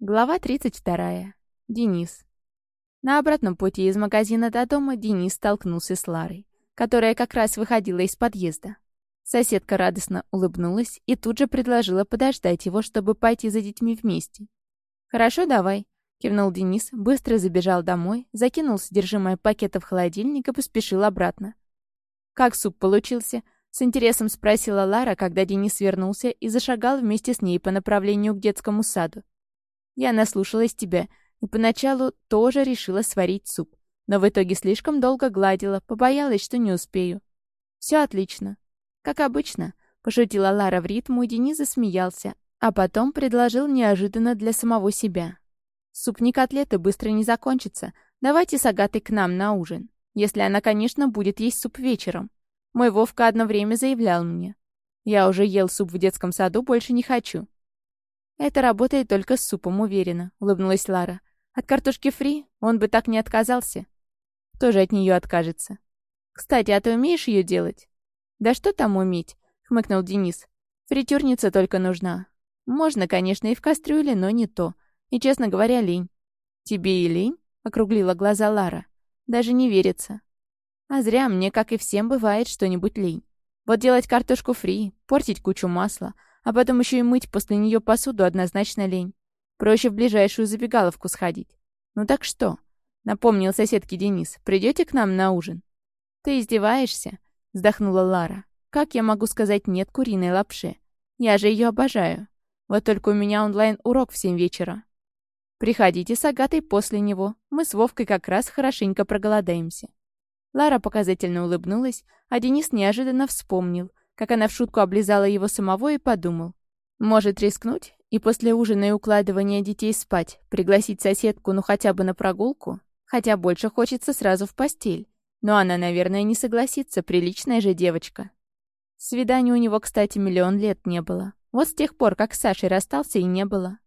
Глава 32. Денис. На обратном пути из магазина до дома Денис столкнулся с Ларой, которая как раз выходила из подъезда. Соседка радостно улыбнулась и тут же предложила подождать его, чтобы пойти за детьми вместе. «Хорошо, давай», — кивнул Денис, быстро забежал домой, закинул содержимое пакета в холодильник и поспешил обратно. «Как суп получился?» — с интересом спросила Лара, когда Денис вернулся и зашагал вместе с ней по направлению к детскому саду. Я наслушалась тебя и поначалу тоже решила сварить суп, но в итоге слишком долго гладила, побоялась, что не успею. Все отлично. Как обычно, пошутила Лара в ритм, и Денис засмеялся, а потом предложил неожиданно для самого себя. Суп не котлеты быстро не закончится. Давайте с Агатой к нам на ужин. Если она, конечно, будет есть суп вечером. Мой Вовка одно время заявлял мне. Я уже ел суп в детском саду, больше не хочу. «Это работает только с супом, уверена», — улыбнулась Лара. «От картошки фри он бы так не отказался». Тоже от нее откажется. «Кстати, а ты умеешь ее делать?» «Да что там уметь?» — хмыкнул Денис. «Фритюрница только нужна. Можно, конечно, и в кастрюле, но не то. И, честно говоря, лень». «Тебе и лень?» — округлила глаза Лара. «Даже не верится». «А зря мне, как и всем, бывает что-нибудь лень. Вот делать картошку фри, портить кучу масла — а потом еще и мыть после нее посуду однозначно лень. Проще в ближайшую забегаловку сходить. Ну так что? Напомнил соседке Денис. Придете к нам на ужин? Ты издеваешься? Вздохнула Лара. Как я могу сказать нет куриной лапше? Я же ее обожаю. Вот только у меня онлайн-урок в семь вечера. Приходите с Агатой после него. Мы с Вовкой как раз хорошенько проголодаемся. Лара показательно улыбнулась, а Денис неожиданно вспомнил, как она в шутку облизала его самого и подумал. Может рискнуть и после ужина и укладывания детей спать, пригласить соседку ну хотя бы на прогулку? Хотя больше хочется сразу в постель. Но она, наверное, не согласится, приличная же девочка. Свиданий у него, кстати, миллион лет не было. Вот с тех пор, как с Сашей расстался, и не было.